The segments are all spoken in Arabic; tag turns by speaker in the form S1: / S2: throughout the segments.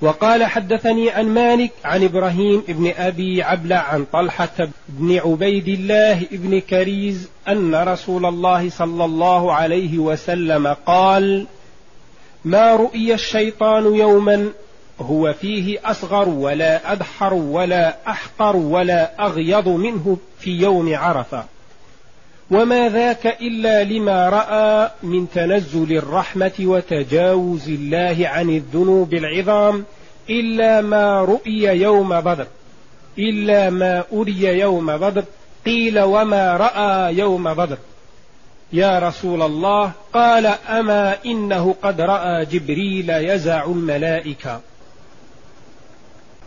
S1: وقال حدثني عن مالك عن إبراهيم بن أبي عبلة عن طلحة بن عبيد الله بن كريز أن رسول الله صلى الله عليه وسلم قال ما رؤي الشيطان يوما هو فيه أصغر ولا ادحر ولا أحقر ولا اغيض منه في يوم عرفة. وما ذاك إلا لما رأى من تنزل الرحمة وتجاوز الله عن الذنوب العظام إلا ما رؤي يوم بدر إلا ما أري يوم بدر قيل وما رأى يوم بدر. يا رسول الله قال أما إنه قد رأى جبريل يزع الملائكة.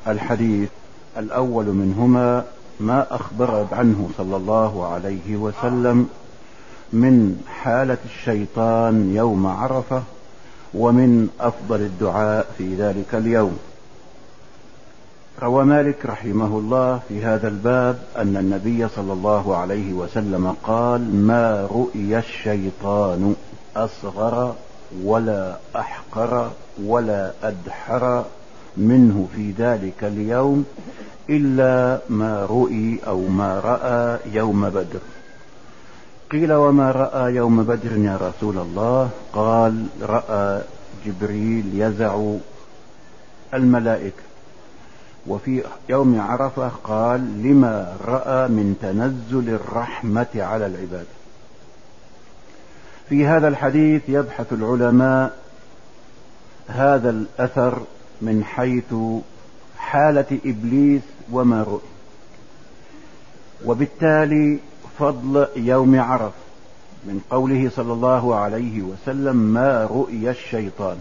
S2: الحديث الأول منهما ما أخبر عنه صلى الله عليه وسلم من حالة الشيطان يوم عرفة ومن أفضل الدعاء في ذلك اليوم. روى مالك رحمه الله في هذا الباب أن النبي صلى الله عليه وسلم قال ما رؤي الشيطان أصغر ولا أحقر ولا أدحر منه في ذلك اليوم إلا ما رؤي أو ما رأى يوم بدر. قيل وما رأى يوم بدر يا رسول الله؟ قال رأى جبريل يزع الملائكة. وفي يوم عرفة قال لما رأى من تنزل الرحمة على العباد. في هذا الحديث يبحث العلماء هذا الأثر من حيث حالة إبليس وما رؤي. وبالتالي فضل يوم عرف من قوله صلى الله عليه وسلم ما رؤي الشيطان.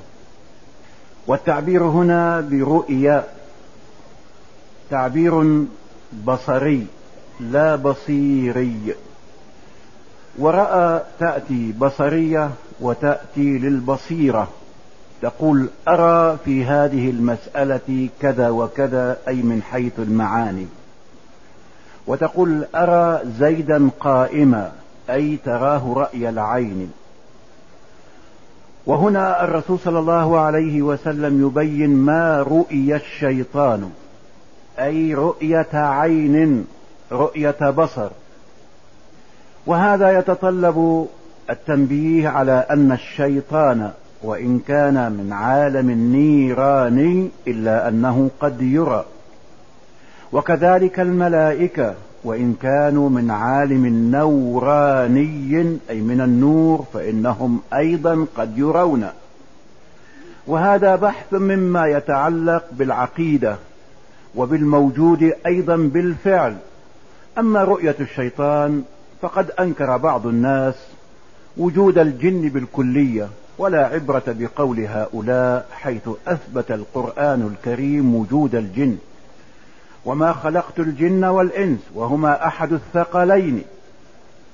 S2: والتعبير هنا برؤيا تعبير بصري لا بصيري. ورأى تأتي بصرية وتأتي للبصيرة. تقول أرى في هذه المسألة كذا وكذا أي من حيث المعاني. وتقول أرى زيدا قائما أي تراه رأي العين. وهنا الرسول صلى الله عليه وسلم يبين ما رؤي الشيطان أي رؤية عين رؤية بصر. وهذا يتطلب التنبيه على أن الشيطان وإن كان من عالم النيراني إلا أنه قد يرى. وكذلك الملائكة وإن كانوا من عالم نوراني أي من النور فإنهم أيضا قد يرون. وهذا بحث مما يتعلق بالعقيدة وبالموجود أيضا بالفعل. أما رؤية الشيطان فقد أنكر بعض الناس وجود الجن بالكلية. ولا عبرة بقول هؤلاء حيث أثبت القرآن الكريم وجود الجن. وما خلقت الجن والإنس وهما أحد الثقلين.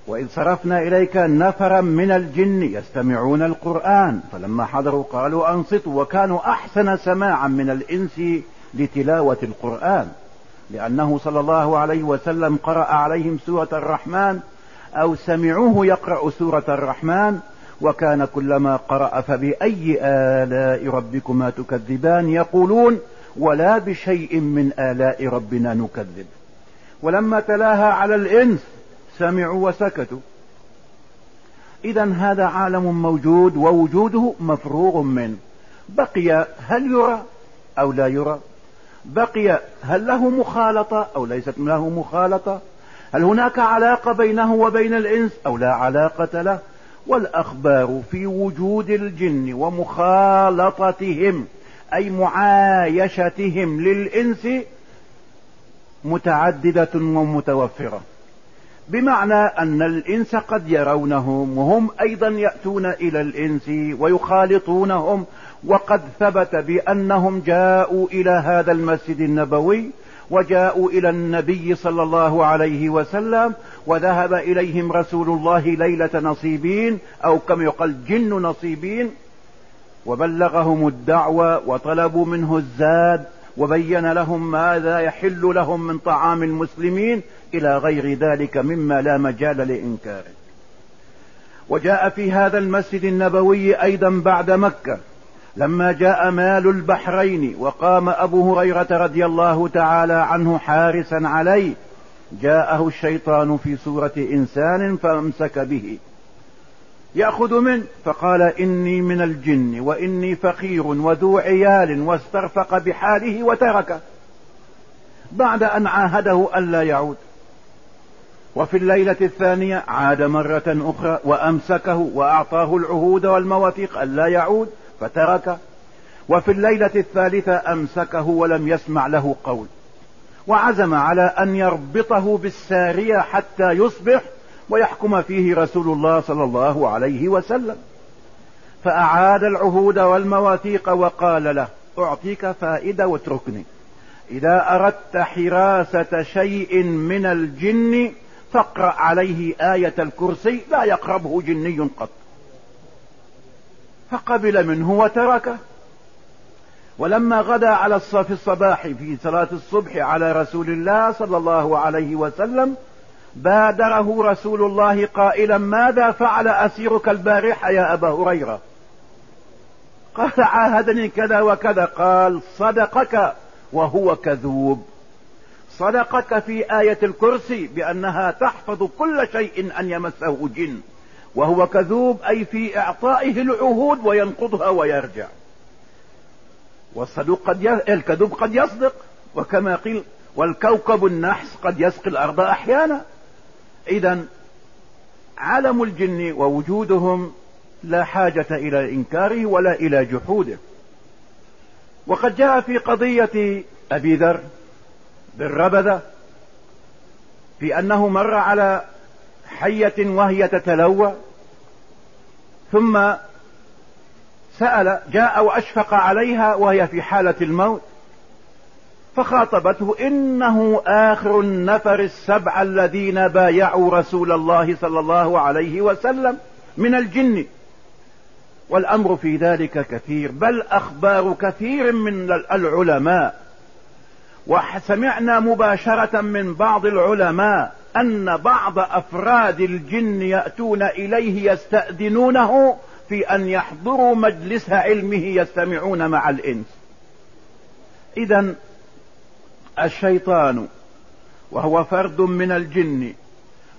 S2: وإذ صرفنا إليك نفرا من الجن يستمعون القرآن فلما حضروا قالوا أنصتوا وكانوا أحسن سماعا من الإنس لتلاوة القرآن. لأنه صلى الله عليه وسلم قرأ عليهم سورة الرحمن أو سمعوه يقرأ سورة الرحمن وكان كلما قرأ فبأي آلاء ربكما تكذبان يقولون ولا بشيء من آلاء ربنا نكذب. ولما تلاها على الإنس سمعوا وسكتوا. إذا هذا عالم موجود ووجوده مفروغ منه. بقي هل يرى أو لا يرى؟ بقي هل له مخالطة أو ليست له مخالطة؟ هل هناك علاقة بينه وبين الإنس أو لا علاقة له؟ والأخبار في وجود الجن ومخالطتهم أي معايشتهم للإنس متعددة ومتوفرة. بمعنى أن الإنس قد يرونهم وهم أيضا يأتون إلى الإنس ويخالطونهم وقد ثبت بأنهم جاءوا إلى هذا المسجد النبوي وجاءوا إلى النبي صلى الله عليه وسلم وذهب إليهم رسول الله ليلة نصيبين أو كما يقال جن نصيبين وبلغهم الدعوة وطلبوا منه الزاد وبين لهم ماذا يحل لهم من طعام المسلمين إلى غير ذلك مما لا مجال لإنكاره. وجاء في هذا المسجد النبوي أيضا بعد مكة. لما جاء مال البحرين وقام أبو هريرة رضي الله تعالى عنه حارسا عليه جاءه الشيطان في صورة إنسان فأمسك به. يأخذ منه فقال إني من الجن وإني فقير وذو عيال واسترفق بحاله وتركه. بعد أن عاهده ألا يعود. وفي الليلة الثانية عاد مرة أخرى وأمسكه وأعطاه العهود والمواثيق ألا يعود. فتركه وفي الليلة الثالثة أمسكه ولم يسمع له قول وعزم على أن يربطه بالسارية حتى يصبح ويحكم فيه رسول الله صلى الله عليه وسلم. فأعاد العهود والمواثيق وقال له أعطيك فائدة واتركني. إذا أردت حراسة شيء من الجن فاقرأ عليه آية الكرسي لا يقربه جني قط. فقبل منه وتركه. ولما غدا على في الصباح في صلاة الصبح على رسول الله صلى الله عليه وسلم بادره رسول الله قائلا ماذا فعل أسيرك البارحة يا أبا هريرة؟ قال عاهدني كذا وكذا. قال صدقك وهو كذوب. صدقك في آية الكرسي بأنها تحفظ كل شيء أن يمسه جن. وهو كذوب أي في إعطائه العهود وينقضها ويرجع. والصدوق قد ي... الكذوب قد يصدق وكما قيل والكوكب النحس قد يسقي الأرض أحيانا. إذا عالم الجن ووجودهم لا حاجة إلى إنكاره ولا إلى جحوده. وقد جاء في قضية أبي ذر بالربذة في أنه مر على حية وهي تتلوى. ثم سأل جاء وأشفق عليها وهي في حالة الموت فخاطبته إنه آخر النفر السبع الذين بايعوا رسول الله صلى الله عليه وسلم من الجن. والأمر في ذلك كثير بل أخبار كثير من العلماء. وسمعنا مباشرة من بعض العلماء أن بعض أفراد الجن يأتون إليه يستأذنونه في أن يحضروا مجلس علمه يستمعون مع الإنس. إذا الشيطان وهو فرد من الجن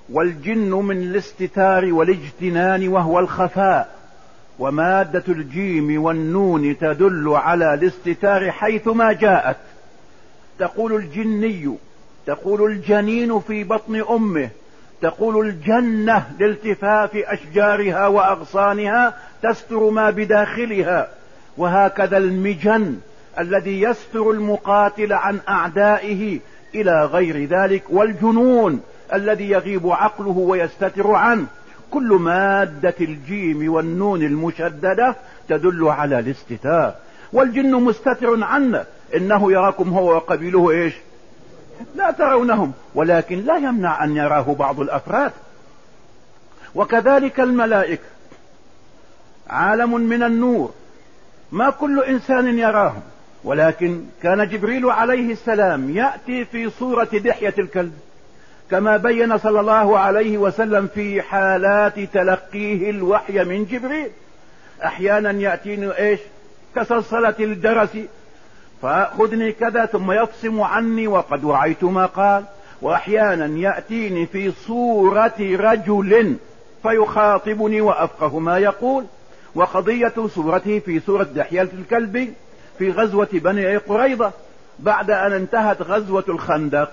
S2: والجن من الاستتار والاجتنان وهو الخفاء ومادة الجيم والنون تدل على الاستتار حيثما جاءت. تقول الجني تقول الجنين في بطن أمه تقول الجنة لالتفاف أشجارها وأغصانها تستر ما بداخلها وهكذا المجن الذي يستر المقاتل عن أعدائه إلى غير ذلك والجنون الذي يغيب عقله ويستتر عنه. كل مادة الجيم والنون المشددة تدل على الاستتار والجن مستتر عنا إنه يراكم هو وقبيله إيش؟ لا ترونهم ولكن لا يمنع أن يراه بعض الأفراد. وكذلك الملائكة عالم من النور. ما كل إنسان يراهم. ولكن كان جبريل عليه السلام يأتي في صورة دحية الكلب. كما بين صلى الله عليه وسلم في حالات تلقيه الوحي من جبريل. أحيانا يأتيني إيش؟ كسلسلة الجرس فخذني كذا ثم يفصم عني وقد رأيت ما قال. وأحيانا يأتيني في صورة رجل فيخاطبني وأفقه ما يقول. وقضية صورته في صورة دحية الكلب في غزوة بني قريظة. بعد أن انتهت غزوة الخندق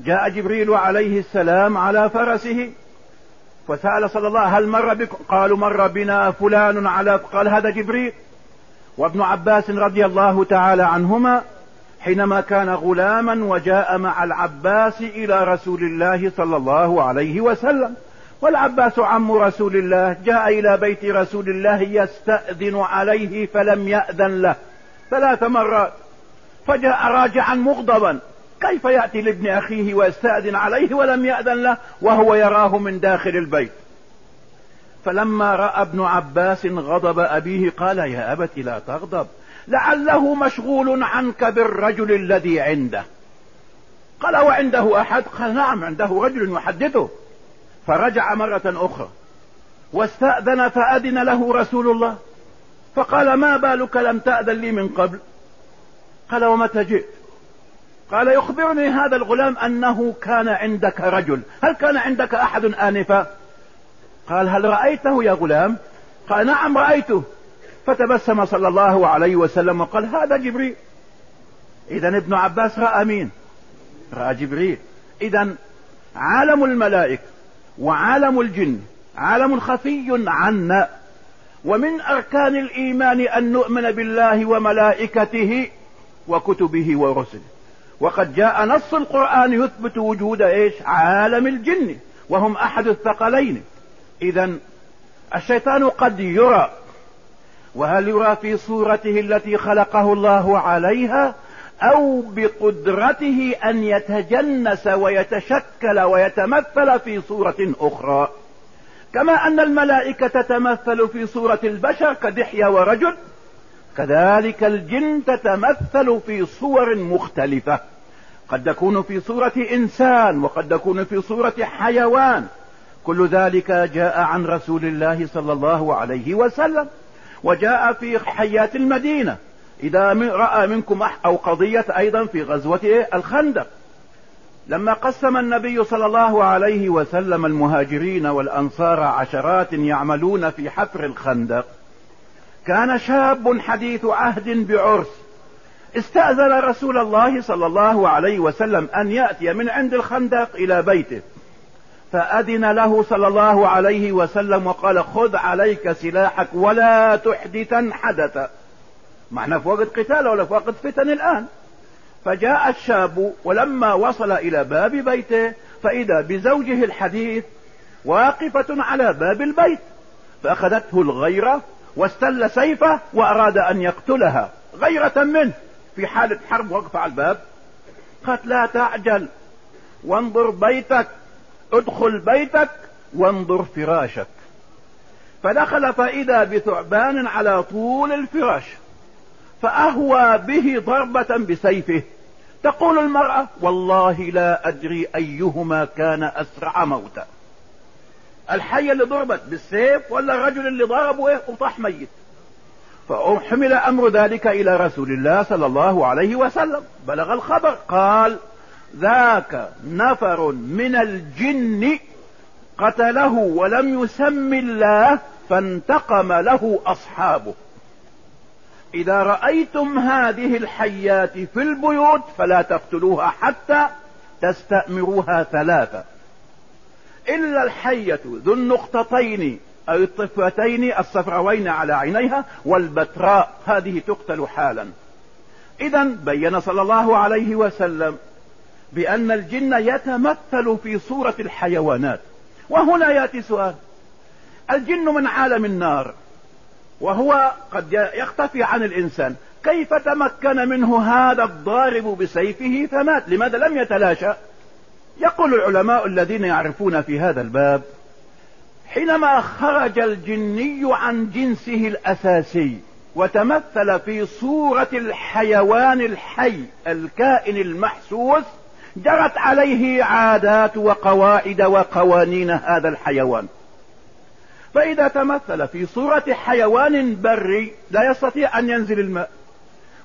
S2: جاء جبريل عليه السلام على فرسه فسأل صلى الله هل مر بكم؟ قالوا مر بنا فلان على قال هذا جبريل. وابن عباس رضي الله تعالى عنهما حينما كان غلاما وجاء مع العباس إلى رسول الله صلى الله عليه وسلم. والعباس عم رسول الله جاء إلى بيت رسول الله يستأذن عليه فلم يأذن له ثلاث مرات. فجاء راجعا مغضبا. كيف يأتي لابن أخيه ويستأذن عليه ولم يأذن له؟ وهو يراه من داخل البيت. فلما رأى ابن عباس غضب أبيه قال يا أبت لا تغضب لعله مشغول عنك بالرجل الذي عنده. قال وعنده أحد؟ قال نعم عنده رجل يحدثه. فرجع مرة أخرى واستأذن فأذن له رسول الله. فقال ما بالك؟ لم تأذن لي من قبل. قال ومتى جئت؟ قال يخبرني هذا الغلام أنه كان عندك رجل. هل كان عندك أحد آنفا؟ قال هل رأيته يا غلام؟ قال نعم رأيته. فتبسم صلى الله عليه وسلم وقال هذا جبريل. اذا ابن عباس رأى مين؟ رأى جبريل. اذا عالم الملائكة وعالم الجن عالم خفي عنا. ومن أركان الإيمان أن نؤمن بالله وملائكته وكتبه ورسله. وقد جاء نص القرآن يثبت وجود إيش؟ عالم الجن. وهم أحد الثقلين. اذا الشيطان قد يرى وهل يرى في صورته التي خلقه الله عليها أو بقدرته أن يتجنس ويتشكل ويتمثل في صورة أخرى؟ كما أن الملائكة تتمثل في صورة البشر كدحية ورجل كذلك الجن تتمثل في صور مختلفة. قد تكون في صورة إنسان وقد تكون في صورة حيوان. كل ذلك جاء عن رسول الله صلى الله عليه وسلم وجاء في حيات المدينة. إذا رأى منكم أو قضية أيضا في غزوة الخندق. لما قسم النبي صلى الله عليه وسلم المهاجرين والأنصار عشرات يعملون في حفر الخندق كان شاب حديث عهد بعرس. استأذن رسول الله صلى الله عليه وسلم أن يأتي من عند الخندق إلى بيته. فأذن له صلى الله عليه وسلم وقال خذ عليك سلاحك ولا تحدثا حدثا معنى في وقت قتال ولا في وقت فتن الآن. فجاء الشاب ولما وصل إلى باب بيته فإذا بزوجه الحديث واقفة على باب البيت فأخذته الغيرة واستل سيفه وأراد أن يقتلها غيرة منه. في حالة حرب وقف على الباب. قالت لا تعجل. وانظر بيتك. ادخل بيتك وانظر فراشك. فدخل فإذا بثعبان على طول الفراش فأهوى به ضربة بسيفه. تقول المرأة والله لا أدري أيهما كان أسرع موتا. الحية اللي ضربت بالسيف ولا الرجل اللي ضربه وطاح ميت. فحمل أمر ذلك إلى رسول الله صلى الله عليه وسلم. بلغ الخبر قال ذاك نفر من الجن قتله ولم يسم الله فانتقم له أصحابه. إذا رأيتم هذه الحيات في البيوت فلا تقتلوها حتى تستأمروها ثلاثة. إلا الحية ذو النقطتين أو الطفتين الصفروين على عينيها والبتراء هذه تقتل حالا. اذا بين صلى الله عليه وسلم بأن الجن يتمثل في صورة الحيوانات. وهنا يأتي سؤال. الجن من عالم النار وهو قد يختفي عن الإنسان. كيف تمكن منه هذا الضارب بسيفه فمات؟ لماذا لم يتلاشى؟ يقول العلماء الذين يعرفون في هذا الباب حينما خرج الجني عن جنسه الأساسي وتمثل في صورة الحيوان الحي الكائن المحسوس جرت عليه عادات وقواعد وقوانين هذا الحيوان. فإذا تمثل في صورة حيوان بري لا يستطيع أن ينزل الماء.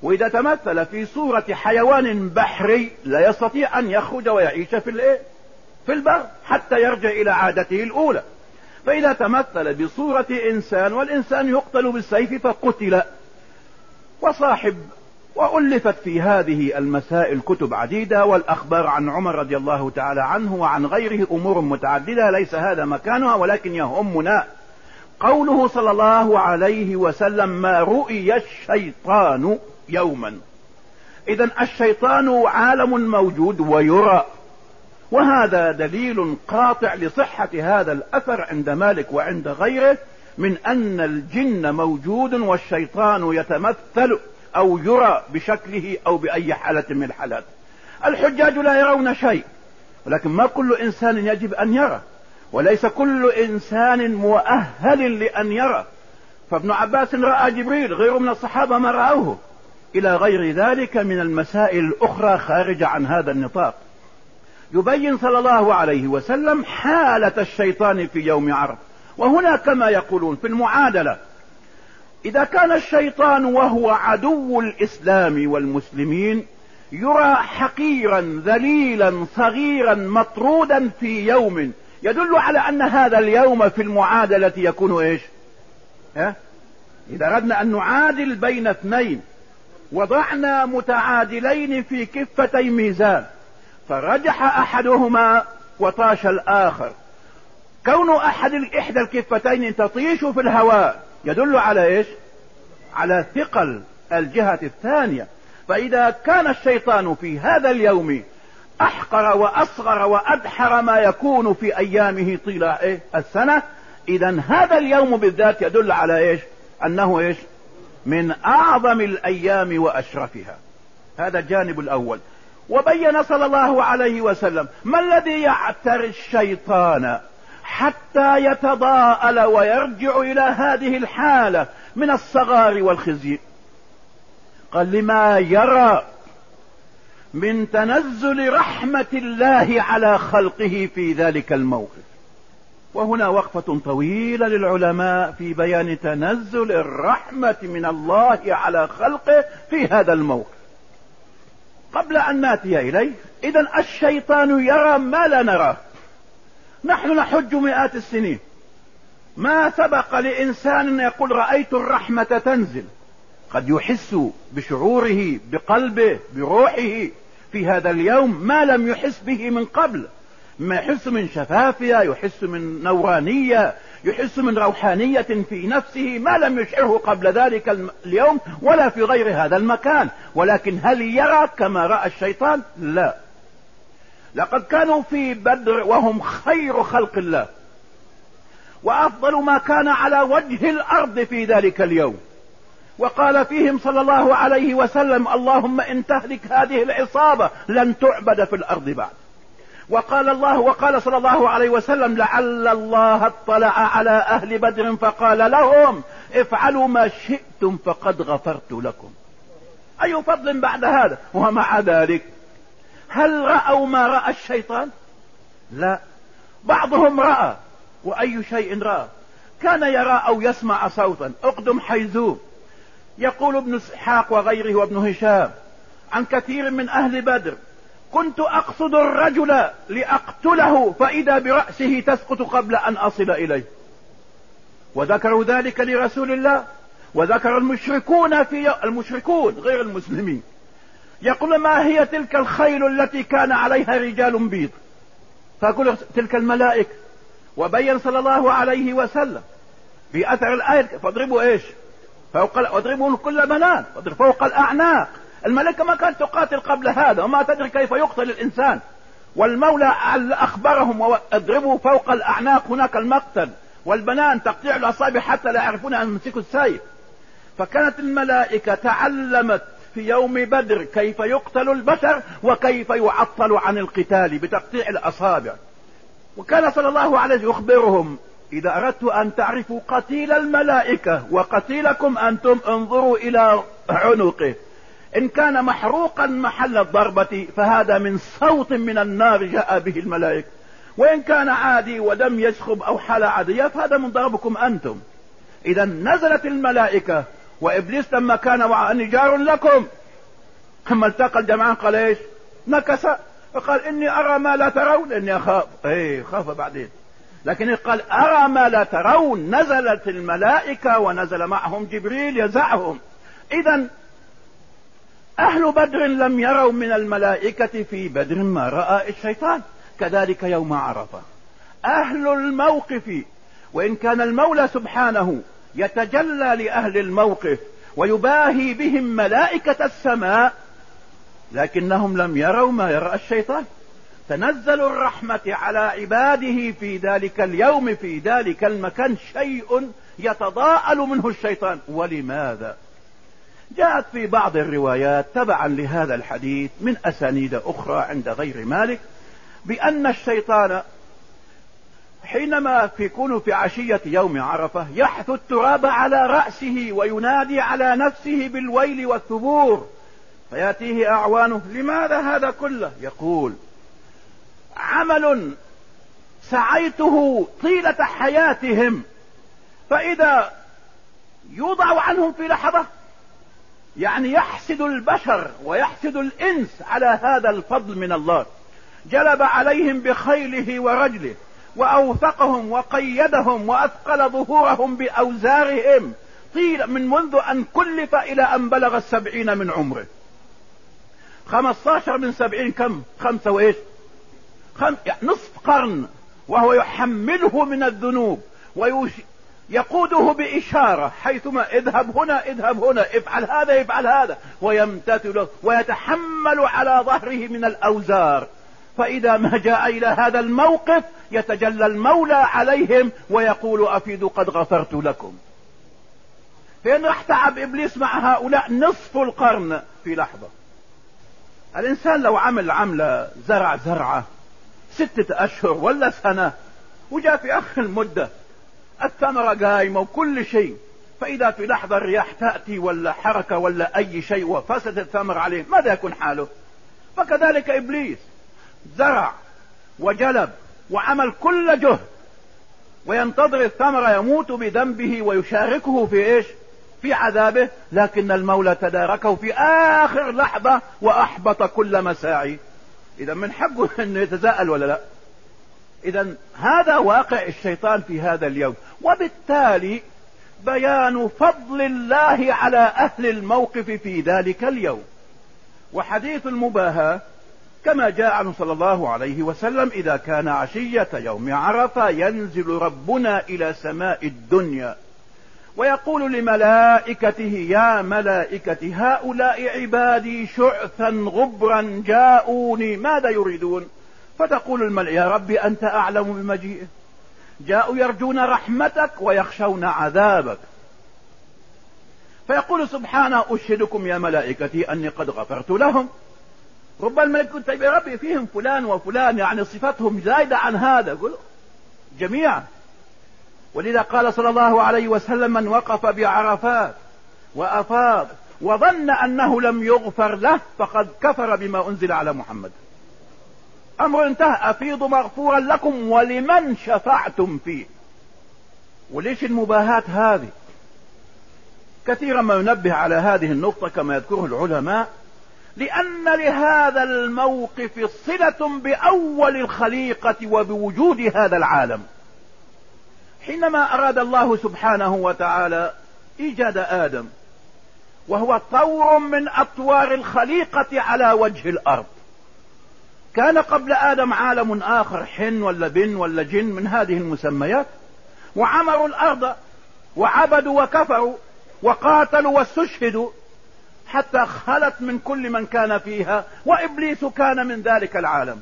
S2: وإذا تمثل في صورة حيوان بحري لا يستطيع أن يخرج ويعيش في الايه في البر حتى يرجع إلى عادته الأولى. فإذا تمثل بصورة إنسان والإنسان يقتل بالسيف فقتل. وصاحب وألفت في هذه المسائل كتب عديدة والأخبار عن عمر رضي الله تعالى عنه وعن غيره أمور متعددة ليس هذا مكانها ولكن يهمنا قوله صلى الله عليه وسلم ما رؤي الشيطان يوما إذا الشيطان عالم موجود ويرى وهذا دليل قاطع لصحة هذا الأثر عند مالك وعند غيره من أن الجن موجود والشيطان يتمثل. أو يرى بشكله أو بأي حالة من الحالات. الحجاج لا يرون شيء ولكن ما كل إنسان يجب أن يرى وليس كل إنسان مؤهل لأن يرى. فابن عباس رأى جبريل غيره من الصحابة ما رأوه. إلى غير ذلك من المسائل الأخرى خارجة عن هذا النطاق. يبين صلى الله عليه وسلم حالة الشيطان في يوم عرض وهنا كما يقولون في المعادلة إذا كان الشيطان وهو عدو الإسلام والمسلمين يرى حقيرا ذليلا صغيرا مطرودا في يوم يدل على أن هذا اليوم في المعادلة يكون إيش؟ ها؟ إذا أردنا أن نعادل بين اثنين وضعنا متعادلين في كفتي ميزان فرجح أحدهما وطاش الآخر. كون أحد إحدى الكفتين تطيش في الهواء يدل على إيش؟ على ثقل الجهة الثانية. فإذا كان الشيطان في هذا اليوم أحقر وأصغر وادحر ما يكون في أيامه طيل إيه؟ السنة اذا هذا اليوم بالذات يدل على إيش؟ أنه إيش؟ من أعظم الأيام وأشرفها. هذا الجانب الأول. وبين صلى الله عليه وسلم ما الذي يعتري الشيطان؟ حتى يتضاءل ويرجع إلى هذه الحالة من الصغار والخزي. قال لما يرى من تنزل رحمة الله على خلقه في ذلك الموقف. وهنا وقفة طويلة للعلماء في بيان تنزل الرحمة من الله على خلقه في هذا الموقف. قبل أن نأتي إليه اذا الشيطان يرى ما لا نراه. نحن نحج مئات السنين. ما سبق لإنسان أن يقول رأيت الرحمة تنزل. قد يحس بشعوره بقلبه بروحه. في هذا اليوم ما لم يحس به من قبل. ما يحس من شفافية يحس من نورانية يحس من روحانية في نفسه. ما لم يشعره قبل ذلك اليوم ولا في غير هذا المكان. ولكن هل يرى كما رأى الشيطان؟ لا. لقد كانوا في بدر وهم خير خلق الله. وأفضل ما كان على وجه الأرض في ذلك اليوم. وقال فيهم صلى الله عليه وسلم اللهم إن تهلك هذه العصابة لن تعبد في الأرض بعد. وقال الله وقال صلى الله عليه وسلم لعل الله اطلع على أهل بدر فقال لهم افعلوا ما شئتم فقد غفرت لكم. أي فضل بعد هذا؟ ومع ذلك هل رأوا ما رأى الشيطان؟ لا. بعضهم رأى وأي شيء رأى. كان يرى أو يسمع صوتا. اقدم حيزوم يقول ابن إسحاق وغيره وابن هشام عن كثير من أهل بدر كنت أقصد الرجل لأقتله فإذا برأسه تسقط قبل أن أصل إليه. وذكروا ذلك لرسول الله وذكر المشركون في المشركون غير المسلمين. يقول ما هي تلك الخيل التي كان عليها رجال بيض؟ فأقول تلك الملائكة وبين صلى الله عليه وسلم في اثر الآية فاضربوا إيش؟ فوق واضربوا كل بنان فوق الأعناق. الملائكة ما كانت تقاتل قبل هذا وما تدري كيف يقتل الإنسان. والمولى أخبرهم واضربوا فوق الأعناق هناك المقتل. والبنان تقطيع الأصابع حتى لا يعرفون أن يمسكوا السيف. فكانت الملائكة تعلمت في يوم بدر كيف يقتل البشر وكيف يعطل عن القتال بتقطيع الأصابع. وكان صلى الله عليه وسلم يخبرهم إذا أردت أن تعرفوا قتيل الملائكة وقتيلكم أنتم انظروا إلى عنقه. إن كان محروقا محل الضربة فهذا من صوت من النار جاء به الملائكة. وإن كان عادي ودم يسخب أو حالة عادية فهذا من ضربكم أنتم. اذا نزلت الملائكة وإبليس لما كان واني جار لكم. ثم التقى الجمعان قال إيش نكس فقال إني أرى ما لا ترون. إني أخاف. إيه خاف بعدين. لكن قال أرى ما لا ترون. نزلت الملائكة ونزل معهم جبريل يزعهم. اذا أهل بدر لم يروا من الملائكة في بدر ما رأى الشيطان. كذلك يوم عرفة. أهل الموقف وإن كان المولى سبحانه يتجلى لأهل الموقف ويباهي بهم ملائكة السماء لكنهم لم يروا ما يرى الشيطان. تنزل الرحمة على عباده في ذلك اليوم في ذلك المكان شيء يتضاءل منه الشيطان. ولماذا؟ جاءت في بعض الروايات تبعا لهذا الحديث من أسانيد أخرى عند غير مالك بأن الشيطان حينما يكون في عشية يوم عرفة يحث التراب على رأسه وينادي على نفسه بالويل والثبور. فيأتيه أعوانه لماذا هذا كله؟ يقول عمل سعيته طيلة حياتهم فإذا يوضع عنهم في لحظة يعني يحسد البشر ويحسد الإنس على هذا الفضل من الله. جلب عليهم بخيله ورجله. وأوثقهم وقيدهم وأثقل ظهورهم بأوزارهم. طيل من منذ أن كلف إلى أن بلغ السبعين من عمره. خمسة من سبعين كم؟ خمسة وإيش؟ خم... يعني نصف قرن. وهو يحمله من الذنوب. ويقوده بإشارة. حيثما اذهب هنا اذهب هنا. افعل هذا افعل هذا. ويمتثل ويتحمل على ظهره من الأوزار. فإذا ما جاء إلى هذا الموقف يتجلى المولى عليهم ويقول أفيد قد غفرت لكم. فإن راح تعب إبليس مع هؤلاء نصف القرن في لحظة. الإنسان لو عمل عملة زرع زرعة ستة أشهر ولا سنة وجاء في آخر المدة الثمرة قايمة وكل شيء فإذا في لحظة الرياح تأتي ولا حركة ولا أي شيء وفسد الثمر عليه ماذا يكون حاله؟ فكذلك إبليس. زرع وجلب وعمل كل جهد وينتظر الثمر يموت بذنبه ويشاركه في إيش؟ في عذابه لكن المولى تداركه في آخر لحظة وأحبط كل مساعي. إذا من حقه إنه يتساءل ولا لا؟ اذا هذا واقع الشيطان في هذا اليوم. وبالتالي بيان فضل الله على أهل الموقف في ذلك اليوم. وحديث المباهاة كما جاء عنه صلى الله عليه وسلم إذا كان عشية يوم عرفة ينزل ربنا إلى سماء الدنيا. ويقول لملائكته يا ملائكة هؤلاء عبادي شعثا غبرا جاءوني ماذا يريدون؟ فتقول الملائكة يا رب أنت أعلم بمجيئه. جاءوا يرجون رحمتك ويخشون عذابك. فيقول سبحانه أشهدكم يا ملائكتي أني قد غفرت لهم. رب الملك طيب يا ربي فيهم فلان وفلان يعني صفتهم زايدة عن هذا. يقول جميعا. ولذا قال صلى الله عليه وسلم من وقف بعرفات وأفاض وظن أنه لم يغفر له فقد كفر بما أنزل على محمد. أمر انتهى. أفيض مغفورا لكم ولمن شفعتم فيه. وليش المباهات هذه؟ كثيرا ما ينبه على هذه النقطة كما يذكره العلماء. لأن لهذا الموقف صلة بأول الخليقة وبوجود هذا العالم. حينما أراد الله سبحانه وتعالى إيجاد آدم وهو طور من أطوار الخليقة على وجه الأرض. كان قبل آدم عالم آخر حن ولا بن ولا جن من هذه المسميات وعمروا الأرض وعبدوا وكفروا وقاتلوا واستشهدوا حتى خلت من كل من كان فيها وإبليس كان من ذلك العالم.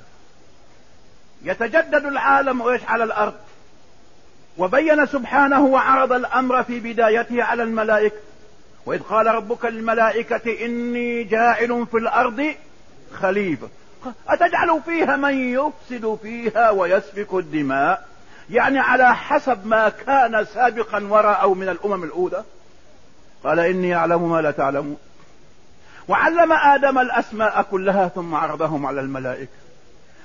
S2: يتجدد العالم وإيش على الأرض. وبين سبحانه وعرض الأمر في بدايته على الملائكة وإذ قال ربك للملائكة إني جاعل في الأرض خليفة. أتجعل فيها من يفسد فيها ويسفك الدماء؟ يعني على حسب ما كان سابقا وراء من الأمم الأولى؟ قال إني أعلم ما لا تعلمون. وعلم آدم الأسماء كلها ثم عرضهم على الملائكة.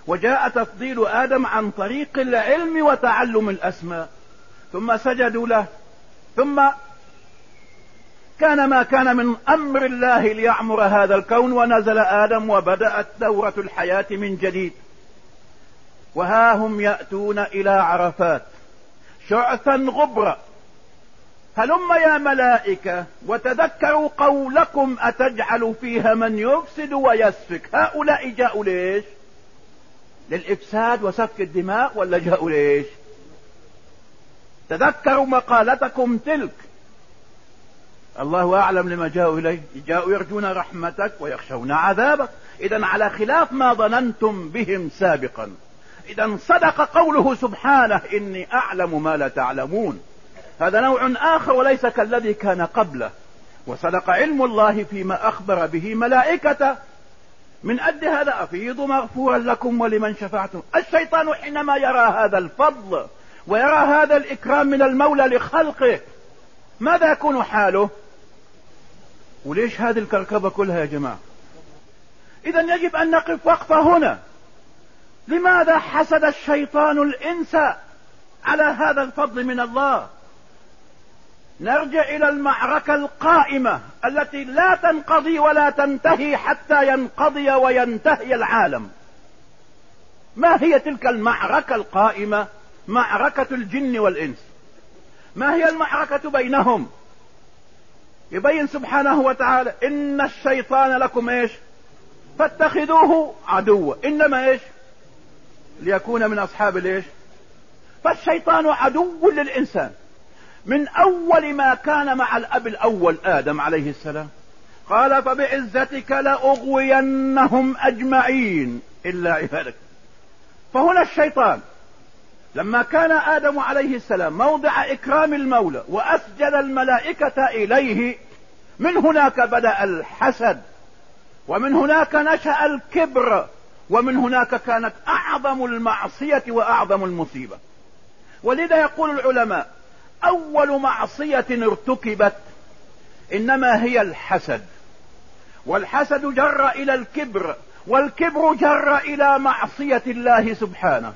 S2: وجاء تفضيل آدم عن طريق العلم وتعلم الأسماء. ثم سجدوا له. ثم كان ما كان من أمر الله ليعمر هذا الكون ونزل آدم وبدأت دورة الحياة من جديد. وها هم يأتون إلى عرفات. شعثا غبرا. هلم يا ملائكة وتذكروا قولكم أتجعل فيها من يفسد ويسفك؟ هؤلاء جاءوا ليش؟ للإفساد وسفك الدماء ولا جاءوا ليش؟ تذكروا مقالتكم تلك. الله أعلم لما جاءوا إليه. جاءوا يرجون رحمتك ويخشون عذابك. إذا على خلاف ما ظننتم بهم سابقا. إذا صدق قوله سبحانه إني أعلم ما لا تعلمون. هذا نوع آخر وليس كالذي كان قبله. وصدق علم الله فيما أخبر به ملائكته من أد هذا أفيض مغفورا لكم ولمن شفعتم. الشيطان حينما يرى هذا الفضل ويرى هذا الإكرام من المولى لخلقه. ماذا يكون حاله؟ وليش هذه الكركبة كلها يا جماعة؟ إذا يجب أن نقف وقفة هنا. لماذا حسد الشيطان الإنس على هذا الفضل من الله؟ نرجع إلى المعركة القائمة التي لا تنقضي ولا تنتهي حتى ينقضي وينتهي العالم. ما هي تلك المعركة القائمة؟ معركة الجن والإنس. ما هي المعركة بينهم؟ يبين سبحانه وتعالى إن الشيطان لكم إيش؟ فاتخذوه عدوا إنما إيش؟ ليكون من أصحاب الإيش؟ فالشيطان عدو للإنسان. من أول ما كان مع الأب الأول آدم عليه السلام. قال فبعزتك لأغوينهم أجمعين إلا عبادك. فهنا الشيطان لما كان آدم عليه السلام موضع إكرام المولى وأسجد الملائكة إليه من هناك بدأ الحسد ومن هناك نشأ الكبر ومن هناك كانت أعظم المعصية وأعظم المصيبة. ولذا يقول العلماء أول معصية ارتكبت إنما هي الحسد. والحسد جر إلى الكبر والكبر جر إلى معصية الله سبحانه.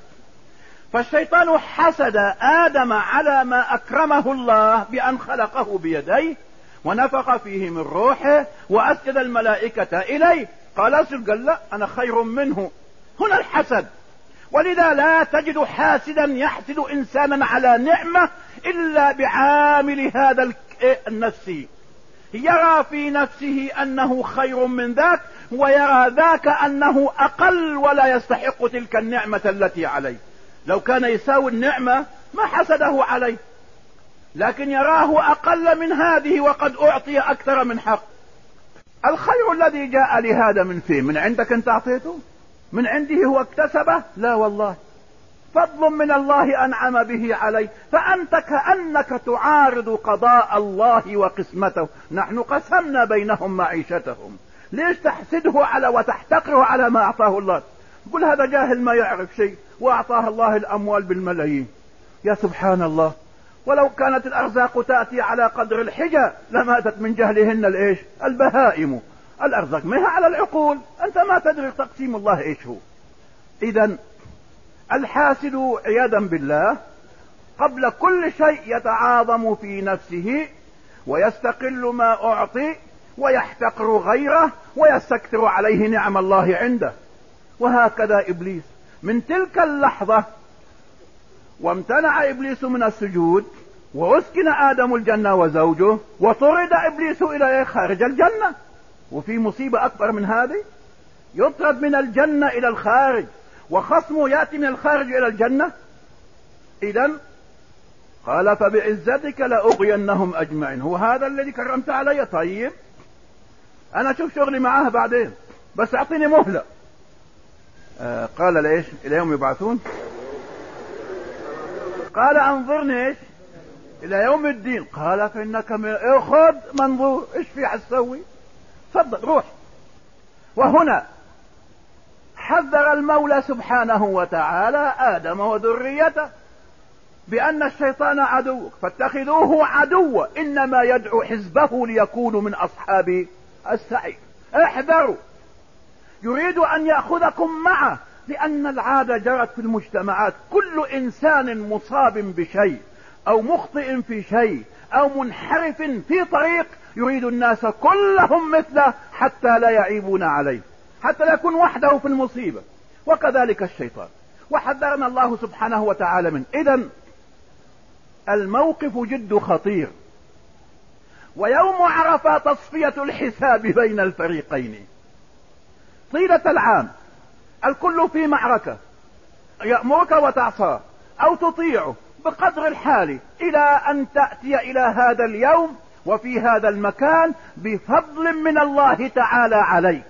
S2: فالشيطان حسد آدم على ما أكرمه الله بأن خلقه بيديه ونفخ فيه من روحه وأسجد الملائكة إليه. قال أسجد قال لا أنا خير منه. هنا الحسد. ولذا لا تجد حاسدا يحسد إنسانا على نعمة إلا بعامل هذا النفس يرى في نفسه أنه خير من ذاك ويرى ذاك أنه أقل ولا يستحق تلك النعمة التي عليه. لو كان يساوي النعمة ما حسده عليه. لكن يراه أقل من هذه وقد أعطي أكثر من حق. الخير الذي جاء لهذا من فين من عندك أنت أعطيته؟ من عنده هو اكتسبه؟ لا والله. فضل من الله أنعم به عليه. فأنت كأنك تعارض قضاء الله وقسمته. نحن قسمنا بينهم معيشتهم. ليش تحسده على وتحتقره على ما أعطاه الله؟ قل هذا جاهل ما يعرف شيء وأعطاه الله الأموال بالملايين. يا سبحان الله. ولو كانت الأرزاق تأتي على قدر الحجة لماتت من جهلهن الإيش؟ البهائم. الأرزاق ما هي على العقول. أنت ما تدري تقسيم الله إيش هو. اذا الحاسد عياذا بالله قبل كل شيء يتعاظم في نفسه ويستقل ما أعطي ويحتقر غيره ويستكثر عليه نعم الله عنده. وهكذا إبليس. من تلك اللحظة وامتنع إبليس من السجود وأسكن آدم الجنة وزوجه وطرد إبليس إلى خارج الجنة. وفي مصيبة أكبر من هذه يطرد من الجنة إلى الخارج. وخصمه يأتي من الخارج إلى الجنة. اذا قال فبعزتك لأغينهم أجمعين. هو هذا الذي كرمت علي؟ طيب. أنا أشوف شغلي معاه بعدين بس أعطيني مهلة. آه قال ليش إلى يوم يبعثون. قال أنظرني إيش؟ إلى يوم الدين. قال فإنك من... خذ منظور. إيش في حتسوي تفضل روح. وهنا حذر المولى سبحانه وتعالى آدم وذريته بأن الشيطان عدو فاتخذوه عدوا إنما يدعو حزبه ليكونوا من أصحاب السعير. احذروا! يريد أن يأخذكم معه لأن العادة جرت في المجتمعات. كل إنسان مصاب بشيء أو مخطئ في شيء أو منحرف في طريق يريد الناس كلهم مثله حتى لا يعيبون عليه. حتى لا يكون وحده في المصيبة. وكذلك الشيطان. وحذرنا الله سبحانه وتعالى من اذا الموقف جد خطير. ويوم عرفة تصفية الحساب بين الفريقين. طيلة العام. الكل في معركة. يأمرك وتعصى. أو تطيعه بقدر الحال إلى أن تأتي إلى هذا اليوم وفي هذا المكان بفضل من الله تعالى عليك.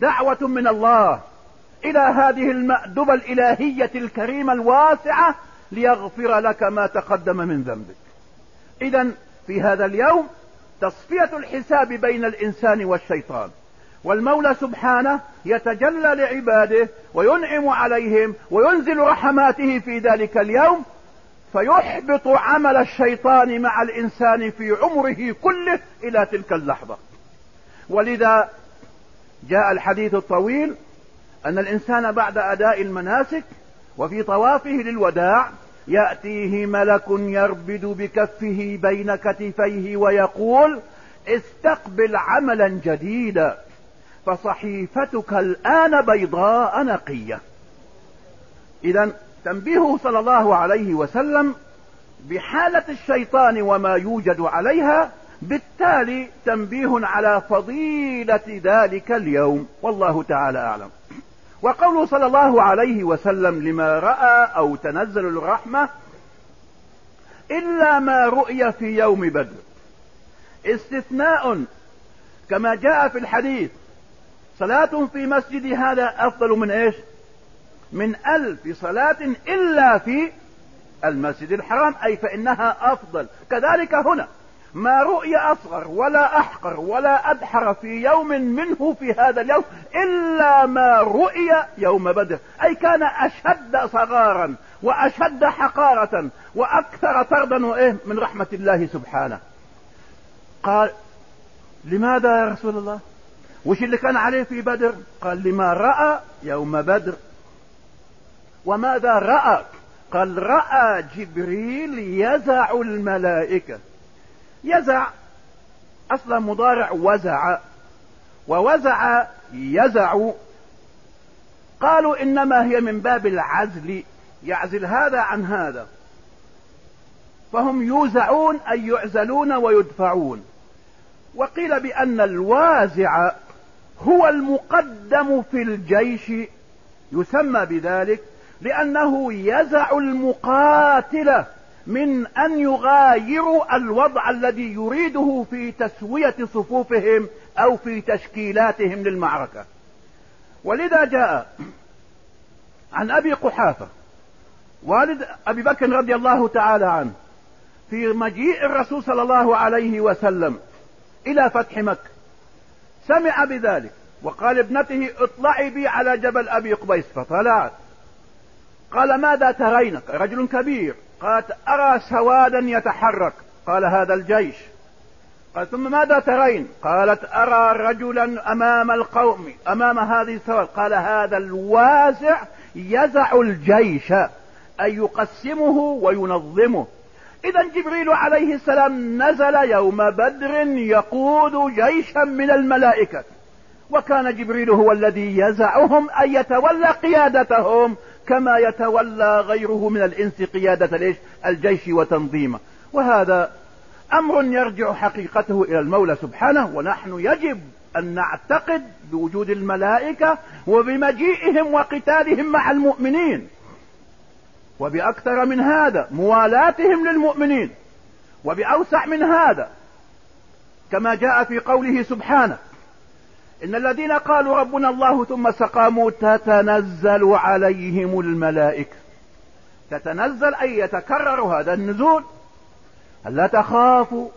S2: دعوة من الله إلى هذه المأدبة الإلهية الكريمة الواسعة ليغفر لك ما تقدم من ذنبك. اذا في هذا اليوم تصفية الحساب بين الإنسان والشيطان. والمولى سبحانه يتجلى لعباده وينعم عليهم وينزل رحماته في ذلك اليوم فيحبط عمل الشيطان مع الإنسان في عمره كله إلى تلك اللحظة. ولذا جاء الحديث الطويل أن الإنسان بعد أداء المناسك وفي طوافه للوداع يأتيه ملك يربد بكفه بين كتفيه ويقول استقبل عملا جديدا فصحيفتك الآن بيضاء نقية. إذا تنبيهه صلى الله عليه وسلم بحالة الشيطان وما يوجد عليها بالتالي تنبيه على فضيلة ذلك اليوم. والله تعالى أعلم. وقوله صلى الله عليه وسلم لما رأى أو تنزل الرحمة إلا ما رؤي في يوم بدر. استثناء كما جاء في الحديث صلاة في مسجد هذا أفضل من إيش؟ من ألف صلاة إلا في المسجد الحرام أي فإنها أفضل. كذلك هنا. ما رؤي أصغر ولا أحقر ولا أدحر في يوم منه في هذا اليوم إلا ما رؤي يوم بدر. أي كان أشد صغارا وأشد حقارة وأكثر طردا وإيه؟ من رحمة الله سبحانه. قال لماذا يا رسول الله؟ وش اللي كان عليه في بدر؟ قال لما رأى يوم بدر. وماذا رأى؟ قال رأى جبريل يزع الملائكة. يزع أصلا مضارع وزع ووزع يزع. قالوا إنما هي من باب العزل يعزل هذا عن هذا. فهم يوزعون أي يعزلون ويدفعون. وقيل بأن الوازع هو المقدم في الجيش يسمى بذلك لأنه يزع المقاتلة. من أن يغايروا الوضع الذي يريده في تسوية صفوفهم أو في تشكيلاتهم للمعركة. ولذا جاء عن أبي قحافة والد أبي بكر رضي الله تعالى عنه في مجيء الرسول صلى الله عليه وسلم إلى فتح مكة. سمع بذلك وقال ابنته اطلعي بي على جبل أبي قبيس فطلعت. قال ماذا ترين رجل كبير. قالت أرى سوادا يتحرك. قال هذا الجيش. قال ثم ماذا ترين؟ قالت أرى رجلا أمام القوم أمام هذه السواد قال هذا الوازع يزع الجيش أي يقسمه وينظمه. إذا جبريل عليه السلام نزل يوم بدر يقود جيشا من الملائكة. وكان جبريل هو الذي يزعهم أن يتولى قيادتهم. كما يتولى غيره من الإنس قيادة الجيش وتنظيمه. وهذا أمر يرجع حقيقته إلى المولى سبحانه ونحن يجب أن نعتقد بوجود الملائكة وبمجيئهم وقتالهم مع المؤمنين. وبأكثر من هذا موالاتهم للمؤمنين. وبأوسع من هذا كما جاء في قوله سبحانه إن الذين قالوا ربنا الله ثم استقاموا تتنزل عليهم الملائكة. تتنزل أي يتكرر هذا النزول. الا تخافوا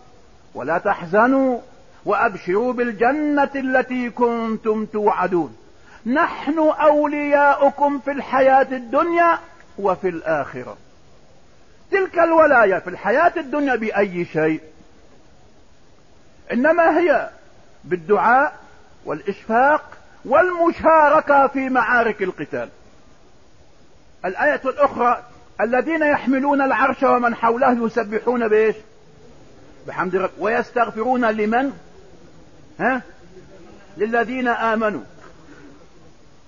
S2: ولا تحزنوا وأبشروا بالجنة التي كنتم توعدون. نحن أولياؤكم في الحياة الدنيا وفي الآخرة. تلك الولاية في الحياة الدنيا بأي شيء. إنما هي بالدعاء والإشفاق والمشاركة في معارك القتال. الآية الأخرى الذين يحملون العرش ومن حوله يسبحون بإيش؟ بحمد رب. ويستغفرون لمن؟ ها؟ للذين آمنوا.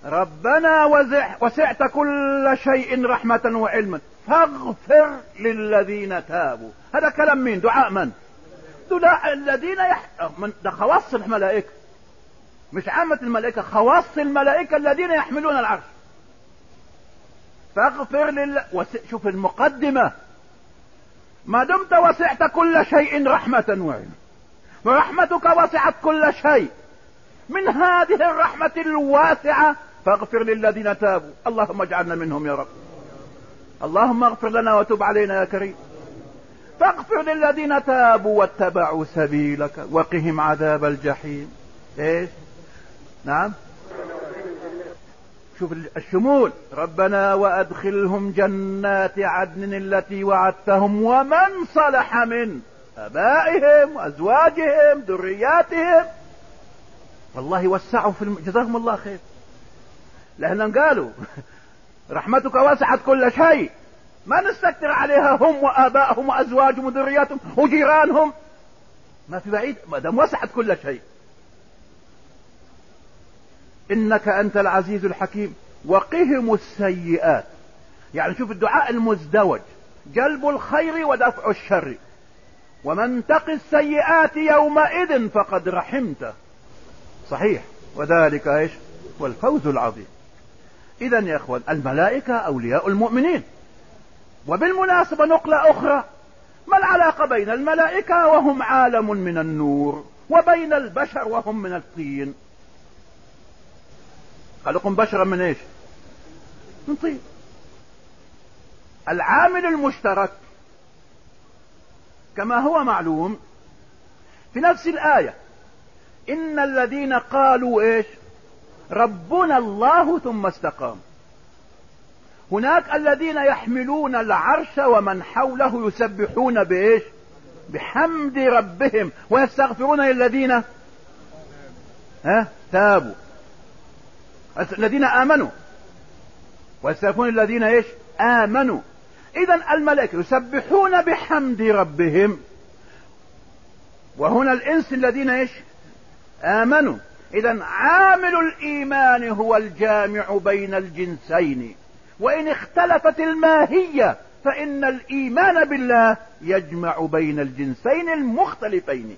S2: ربنا وزع وسعت كل شيء رحمة وعلما. فاغفر للذين تابوا. هذا كلام مين؟ دعاء من؟ دعاء الذين يح... من ده خواص الملائكة. مش عامة الملائكة خواص الملائكة الذين يحملون العرش. فاغفر لله وس... شوف المقدمة. ما دمت وسعت كل شيء رحمة وعلم. ورحمتك وسعت كل شيء. من هذه الرحمة الواسعة فاغفر للذين تابوا. اللهم اجعلنا منهم يا رب. اللهم اغفر لنا وتب علينا يا كريم. فاغفر للذين تابوا واتبعوا سبيلك وقهم عذاب الجحيم. إيش؟ نعم. شوف الشمول. ربنا وأدخلهم جنات عدن التي وعدتهم ومن صلح من آبائهم وأزواجهم ذرياتهم. والله وسعوا في الم... جزاهم الله خير. لانهم قالوا رحمتك وسعت كل شيء. ما نستكتر عليها هم وآبائهم وأزواجهم وذرياتهم وجيرانهم. ما في بعيد. ما دام وسعت كل شيء. إنك أنت العزيز الحكيم. وقهم السيئات. يعني شوف الدعاء المزدوج. جلب الخير ودفع الشر. ومن تق السيئات يومئذ فقد رحمته. صحيح. وذلك إيش؟ والفوز العظيم. اذا يا إخوان الملائكة أولياء المؤمنين. وبالمناسبة نقلة أخرى. ما العلاقة بين الملائكة وهم عالم من النور وبين البشر وهم من الطين؟ خلقهم بشرا من إيش؟ من طين. العامل المشترك كما هو معلوم في نفس الآية إن الذين قالوا إيش؟ ربنا الله ثم استقام هناك الذين يحملون العرش ومن حوله يسبحون بإيش؟ بحمد ربهم ويستغفرون للذين؟ ها؟ تابوا. الذين آمنوا. ويستغفرون الذين إيش؟ آمنوا. اذا الملائكة يسبحون بحمد ربهم. وهنا الإنس الذين إيش؟ آمنوا. اذا عامل الإيمان هو الجامع بين الجنسين. وإن اختلفت الماهية فإن الإيمان بالله يجمع بين الجنسين المختلفين.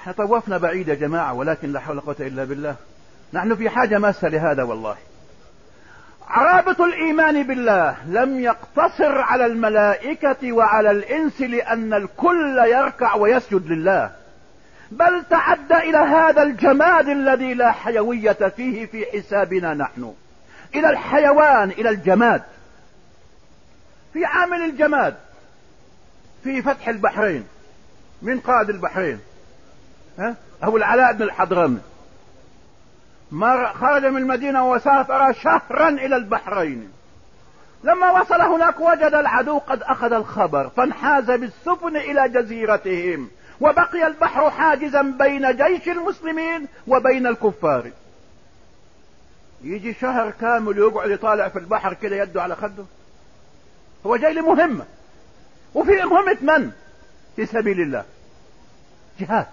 S2: إحنا طوفنا بعيد يا جماعة ولكن لا حول ولا قوة إلا بالله. نحن في حاجة ماسة لهذا والله. رابط الإيمان بالله لم يقتصر على الملائكة وعلى الإنس لأن الكل يركع ويسجد لله. بل تعدى إلى هذا الجماد الذي لا حيوية فيه في حسابنا نحن. إلى الحيوان إلى الجماد. في عامل الجماد. في فتح البحرين. من قائد البحرين. ها؟ هو العلاء بن الحضرمي. خرج من المدينة وسافر شهرا إلى البحرين. لما وصل هناك وجد العدو قد أخذ الخبر فانحاز بالسفن إلى جزيرتهم وبقي البحر حاجزا بين جيش المسلمين وبين الكفار. يجي شهر كامل يقعد يطالع في البحر كده يده على خده. هو جاي لمهمة وفي مهمة من؟ في سبيل الله. جهاد.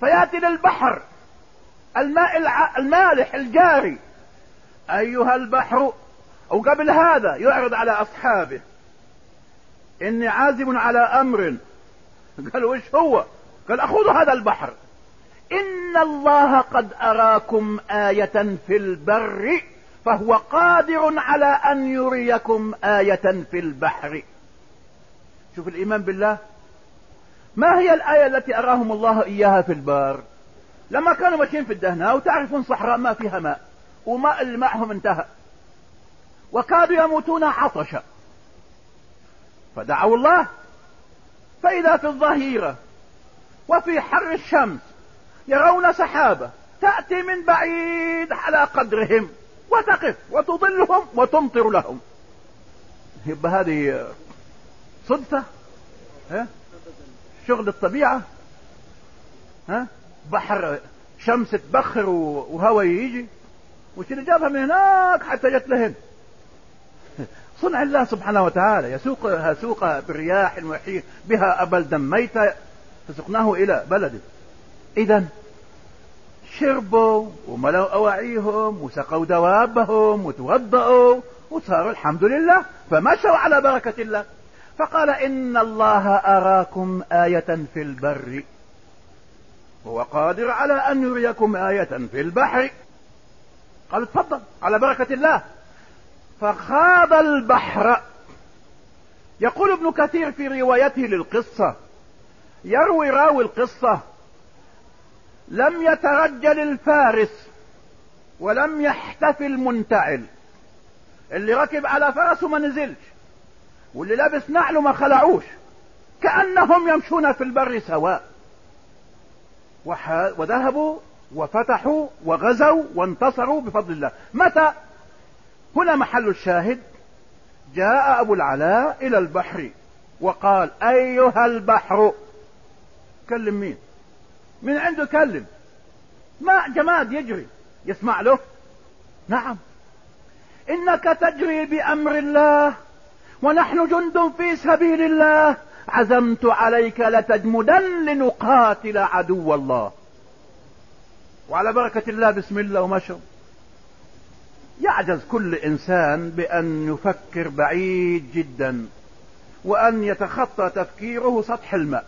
S2: فيأتي للبحر. الماء المالح الجاري. أيها البحر. أو قبل هذا يعرض على أصحابه. إني عازم على أمر. قالوا إيش هو؟ قال اخذوا هذا البحر. إن الله قد أراكم آية في البر فهو قادر على أن يريكم آية في البحر. شوف الإيمان بالله. ما هي الآية التي أراهم الله إياها في البر؟ لما كانوا ماشيين في الدهناء وتعرفون صحراء ما فيها ماء وماء اللي معهم انتهى. وكادوا يموتون عطشا. فدعوا الله فإذا في الظهيرة وفي حر الشمس يرون سحابة تأتي من بعيد على قدرهم وتقف وتظلهم وتمطر لهم. يبقى هذه صدفة؟ ها؟ شغل الطبيعة؟ ها؟ بحر شمس تبخر وهواء يجي. وش اللي جابها من هناك حتى جت لهن. صنع الله سبحانه وتعالى. يسوقها سوق بالرياح المحيط بها بلدا ميتا فسقناه إلى بلده. اذا شربوا وملوا أواعيهم وسقوا دوابهم وتوضأوا وصاروا الحمد لله. فمشوا على بركة الله. فقال إن الله أراكم آية في البر. هو قادر على أن يريكم آية في البحر. قال تفضل على بركة الله. فخاض البحر. يقول ابن كثير في روايته للقصة يروي راوي القصة لم يترجل الفارس ولم يحتفي المنتعل اللي ركب على فرسه ما نزلش واللي لابس نعله ما خلعوش كأنهم يمشون في البر سواء. وذهبوا وفتحوا وغزوا وانتصروا بفضل الله. متى؟ هنا محل الشاهد. جاء أبو العلاء إلى البحر وقال أيها البحر. كلم مين؟ من عنده كلم ما جماد يجري. يسمع له؟ نعم. إنك تجري بأمر الله ونحن جند في سبيل الله. عزمت عليك لتجمدن لنقاتل عدو الله. وعلى بركة الله بسم الله ومشوا يعجز كل إنسان بأن يفكر بعيد جدا وأن يتخطى تفكيره سطح الماء.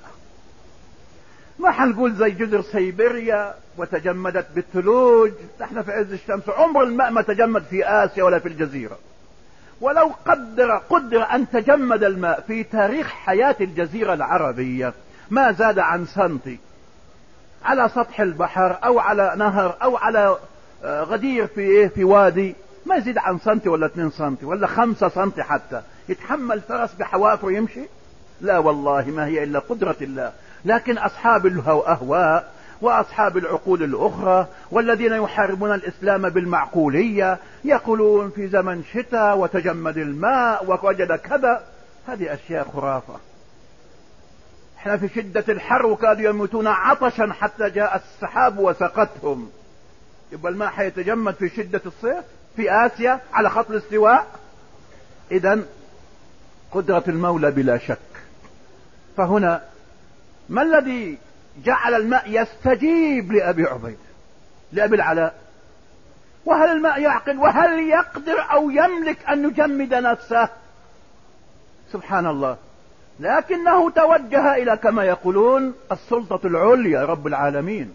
S2: ما حنقول زي جزر سيبيريا وتجمدت بالثلوج. نحن في عز الشمس عمر الماء ما تجمد في آسيا ولا في الجزيرة. ولو قدر قدر أن تجمد الماء في تاريخ حياة الجزيرة العربية ما زاد عن سنتي. على سطح البحر أو على نهر أو على آه، غدير في إيه في وادي ما يزيد عن سنتي ولا اتنين سنتي ولا خمسة سنتي حتى. يتحمل فرس بحوافره يمشي لا والله ما هي إلا قدرة الله. لكن أصحاب الاهواء وأصحاب العقول الأخرى والذين يحاربون الإسلام بالمعقولية يقولون في زمن شتاء وتجمد الماء ووجد كذا هذه أشياء خرافة. إحنا في شدة الحر وكادوا يموتون عطشا حتى جاء السحاب وسقتهم يبقى الماء حيتجمد في شدة الصيف؟ في آسيا؟ على خط الاستواء؟ اذا قدرة المولى بلا شك. فهنا ما الذي جعل الماء يستجيب لأبي عبيد لأبي العلاء. وهل الماء يعقل؟ وهل يقدر أو يملك أن يجمد نفسه؟ سبحان الله. لكنه توجه إلى كما يقولون السلطة العليا رب العالمين.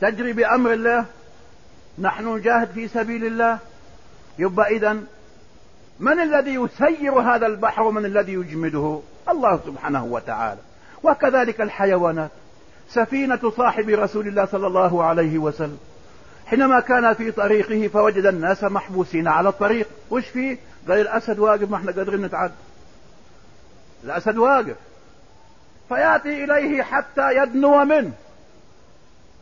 S2: تجري بأمر الله. نحن نجاهد في سبيل الله. يبقى إذا من الذي يسير هذا البحر ومن الذي يجمده؟ الله سبحانه وتعالى. وكذلك الحيوانات. سفينة صاحب رسول الله صلى الله عليه وسلم. حينما كان في طريقه فوجد الناس محبوسين على الطريق. وش فيه؟ قال الأسد واقف ما إحنا قادرين نتعدى. الأسد واقف. فيأتي إليه حتى يدنو منه.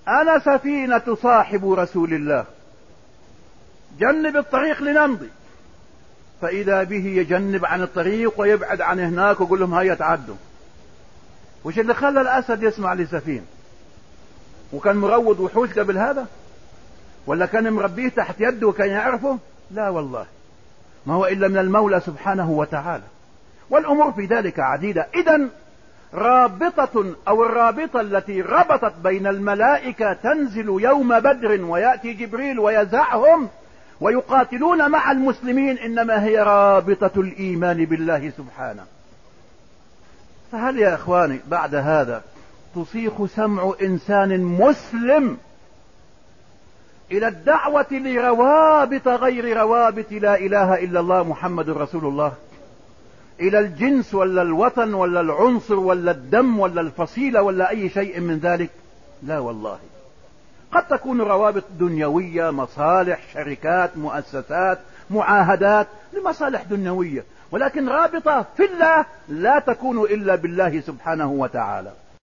S2: أنا سفينة صاحب رسول الله. جنب الطريق لنمضي. فإذا به يجنب عن الطريق ويبعد عن هناك ويقول لهم هيا تعدوا. وش اللي خلى الأسد يسمع لسفين وكان مروض وحوش قبل هذا؟ ولا كان مربيه تحت يده وكان يعرفه؟ لا والله. ما هو إلا من المولى سبحانه وتعالى. والأمور في ذلك عديدة. إذا رابطة أو الرابطة التي ربطت بين الملائكة تنزل يوم بدر ويأتي جبريل ويزعهم ويقاتلون مع المسلمين إنما هي رابطة الإيمان بالله سبحانه. فهل يا إخواني بعد هذا تصيخ سمع إنسان مسلم إلى الدعوة لروابط غير روابط لا إله إلا الله محمد رسول الله؟ إلى الجنس ولا الوطن ولا العنصر ولا الدم ولا الفصيلة ولا أي شيء من ذلك؟ لا والله. قد تكون روابط دنيوية مصالح شركات مؤسسات معاهدات لمصالح دنيوية. ولكن رابطة في الله لا تكون إلا بالله سبحانه وتعالى.